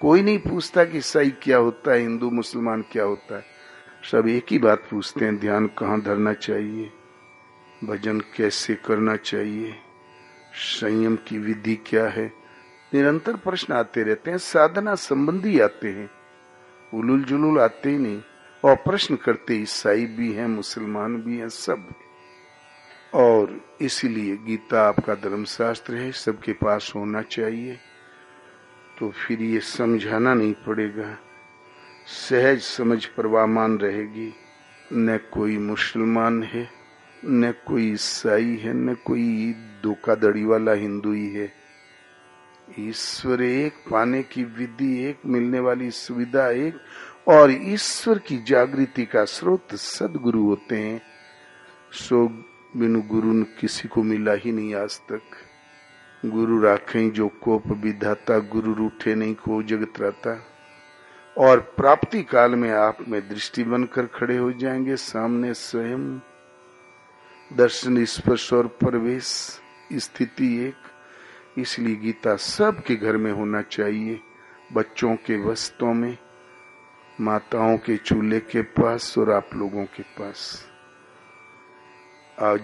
C: कोई नहीं पूछता कि सही क्या होता है, हिंदू, मुसलमान क्या होता है। सब एक ही बात पूछते हैं, ध्यान कहाँ धरना चाहिए? भजन कैसे करना चाहिए? संयम की विधि क्या है? निरंतर प्रश्न आते रहते हैं, साधना संबंधी आते हैं। उलुल जुलूल आते ही नहीं, और प्रश्न करते ईसाई भी हैं, मुसलमान भी हैं, सब। और इसीलिए गीता आपका धर्मशास्त्र है, सबके पास होना चाहिए। तो फिर ये समझाना नहीं पड़ेगा। सहज समझ परवामान रहेगी। न कोई मुसलमान है, न कोई ईसाई है, न कोई धोखाधड़ी वाला हिंदू ही है। ईश्वर एक, पाने की विधि एक, मिलने वाली सुविधा एक, और ईश्वर की जागृति का स्रोत सदगुरु होते हैं। सो बिनु गुरु किसी को मिला ही नहीं आज तक। गुरु राखे जो कोप विधाता, गुरु रूठे नहीं को जगत रहता और प्राप्ति काल में आप में दृष्टि बनकर खड़े हो जाएँगे सामने स्वयं। दर्शन, स्पर्श और प्रवेश, स्थिति एक। इसलिए गीता सबके घर में होना चाहिए। बच्चों के वस्तों में, माताओं के चूल्हे के पास और आप लोगों के पास।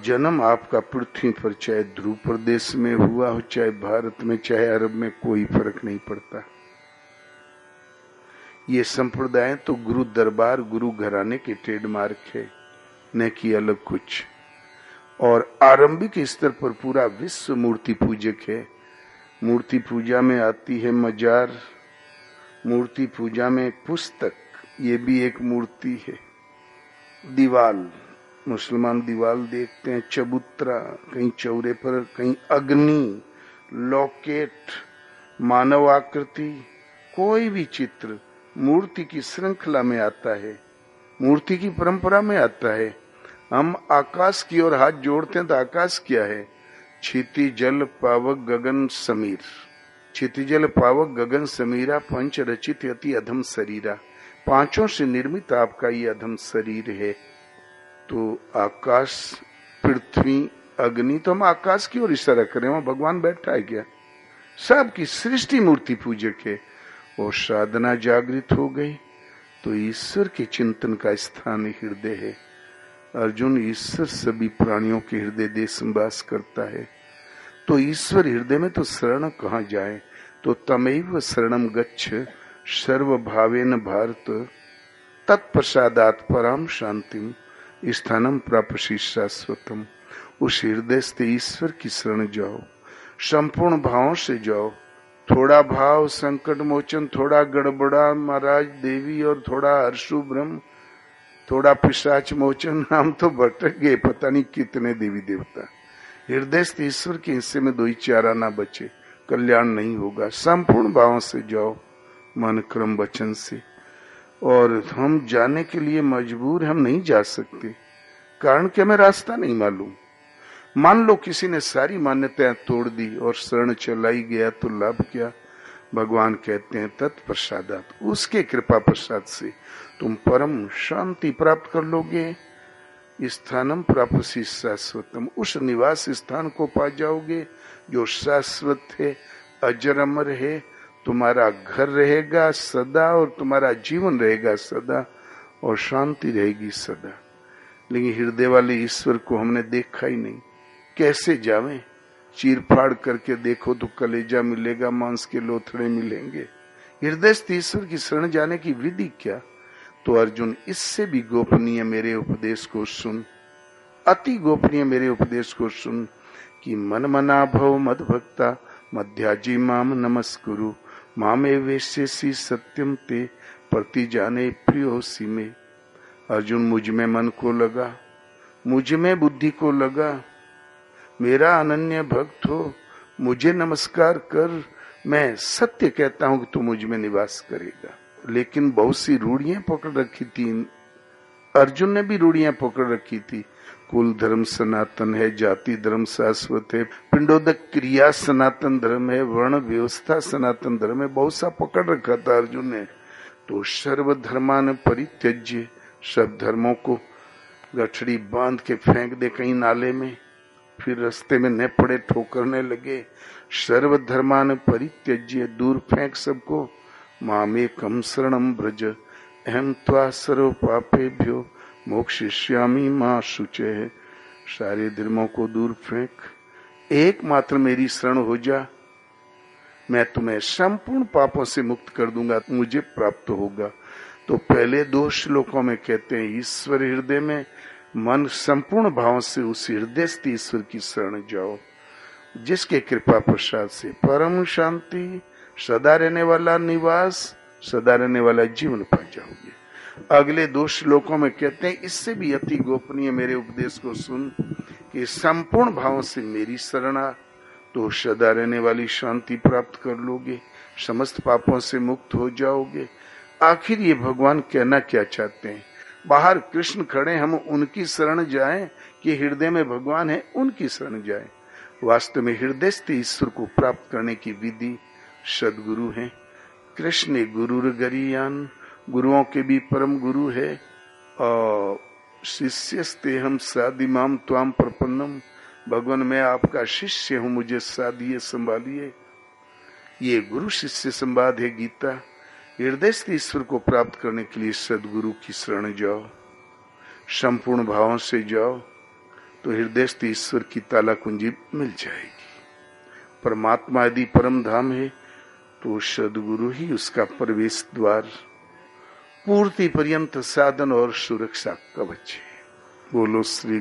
C: जन्म आपका पृथ्वी पर, चाहे ध्रुव प्रदेश में हुआ हो, चाहे भारत में, चाहे अरब में, कोई फ़र्क नहीं पड़ता। ये संप्रदाय तो गुरु दरबार, गुरु घराने के ट्रेडमार्क है, न कि अलग कुछ। और आरंभिक स्तर पर पूरा विश्व मूर्ति पूजक है। मूर्ति पूजा में आती है मजार। मूर्ति पूजा में पुस्तक, ये भी एक मूर्ति है। दीवाल, मुसलमान दीवाल देखते हैं, चबूतरा, कहीं चौरे पर, कहीं अग्नि, लॉकेट, मानव आकृति, कोई भी चित्र मूर्ति की श्रृंखला में आता है, मूर्ति की परंपरा में आता है। हम आकाश की ओर हाथ जोड़ते हैं तो आकाश क्या है? क्षिति जल पावक गगन समीर। क्षिति जल पावक गगन समीरा पंच रचित अति अधम शरीरा। पाँचों से निर्मित आपका ये अधम शरीर है। तो आकाश, पृथ्वी, अग्नि तो हम आकाश की ओर इशारा करें वहाँ भगवान बैठा है क्या? सबकी सृष्टि मूर्ति पूजक है। और साधना जागृत हो गई तो ईश्वर के चिंतन का स्थान हृदय है। अर्जुन ईश्वर सभी प्राणियों के हृदय देश वास करता है। तो ईश्वर हृदय में तो शरण कहा जाए? तो तमेव शरणम गच्छ सर्व भावेन भारत। तत्प्रसादात पराम शांतिम स्थानम प्राप्त शाश्वतम। उस हृदय से ईश्वर की शरण जाओ। संपूर्ण भावों से जाओ। थोड़ा भाव संकट मोचन, थोड़ा गड़बड़ा, महाराज देवी और थोड़ा हर्षु ब्रह्म। थोड़ा पिशाच मोचन नाम तो भटक गए, पता नहीं कितने देवी देवता। हृदय ईश्वर के हिस्से में दो ही चारा ना बचे, कल्याण नहीं होगा। संपूर्ण भावों से जाओ मन क्रम वचन से। और हम जाने के लिए मजबूर, हम नहीं जा सकते। कारण कि हमें रास्ता नहीं मालूम। मान लो किसी ने सारी मान्यताएँ तोड़ दी और शरण चलाई गया तो लाभ क्या? भगवान कहते हैं, तत्प्रसादात। उसके कृपा प्रसाद से। तुम परम शांति प्राप्त कर लोगे। स्थानम प्राप्त शाश्वतम, उस निवास स्थान को पा जाओगे, जो शाश्वत है अजर अमर है। तुम्हारा घर रहेगा सदा और तुम्हारा जीवन रहेगा सदा और शांति रहेगी सदा। लेकिन हृदय वाले ईश्वर को हमने देखा ही नहीं। कैसे जावे? चीर फाड़ करके देखो तो कलेजा मिलेगा, मांस के लोथड़े मिलेंगे। हृदय ईश्वर की शरण जाने की विधि क्या? तो अर्जुन, इससे भी गोपनीय मेरे उपदेश को सुन। अति गोपनीय मेरे उपदेश को सुन कि मन मना भव मद भक्ता मध्याजी माम नमस्कुरु। मामे वेश्यसी सत्यम ते प्रति जाने प्रियोसी में। अर्जुन, मुझमें मन को लगा, मुझमें बुद्धि को लगा। मेरा अनन्य भक्त हो, मुझे नमस्कार कर। मैं सत्य कहता हूँ कि तू मुझमें निवास करेगा। लेकिन बहुत सी रूढ़ियाँ पकड़ रखी थी। अर्जुन ने भी रूढ़ियाँ पकड़ रखी थी। कुल धर्म सनातन है, जाति धर्म शाश्वत है, पिंडोदक क्रिया सनातन धर्म है, वर्ण व्यवस्था सनातन धर्म है, बहुत सा पकड़ रखा था अर्जुन ने। तो सर्व धर्मान परित्यज्य, सब धर्मों को गठड़ी बाँध के फेंक दे कहीं नाले में, फिर रास्ते में न पड़े ठोकरने लगे। सर्व धर्मान परित्यज्य, दूर फेंक सबको। मामे कम शरणम ब्रज अहम त्वा सर्व पापेभ्यो मोक्षिष्यामी माँ शुचे। सारे धर्मों को दूर फेंक। एक मात्र मेरी शरण हो जा। मैं तुम्हें संपूर्ण पापों से मुक्त कर दूँगा, मुझे प्राप्त होगा। तो पहले दो श्लोकों में कहते हैं, ईश्वर हृदय में मन संपूर्ण भाव से उस हृदय स्थित ईश्वर की शरण जाओ, जिसके कृपा प्रसाद से परम शांति सदा रहने वाला निवास, सदा रहने वाला जीवन पा जाओगे अगले दो श्लोकों में कहते हैं, इससे भी अति गोपनीय मेरे उपदेश को सुन कि संपूर्ण भाव से मेरी शरणा तो सदा रहने वाली शांति प्राप्त कर लोगे, समस्त पापों से मुक्त हो जाओगे। आखिर ये भगवान कहना क्या चाहते हैं? बाहर कृष्ण खड़े, हम उनकी शरण जाएँ कि हृदय में भगवान है, उनकी शरण जाएँ। वास्तव में हृदय से ईश्वर को प्राप्त करने की विधि सदगुरु है। कृष्ण गुरु गरियान, गुरुओं के भी परम गुरु है। और शिष्य हम सादिमाम त्वाम प्रपन्नम। भगवान, मैं आपका शिष्य हूँ, मुझे सादिए संभालिए। ये गुरु शिष्य संवाद है गीता। हृदय से ईश्वर को प्राप्त करने के लिए सदगुरु की शरण जाओ। संपूर्ण भावों से जाओ तो हृदय से ईश्वर की ताला कुंजी मिल जाएगी। परमात्मा यदि परम धाम है तो सदगुरु ही उसका प्रवेश द्वार, पूर्ति पर्यंत साधन और सुरक्षा कवच है। बोलो श्री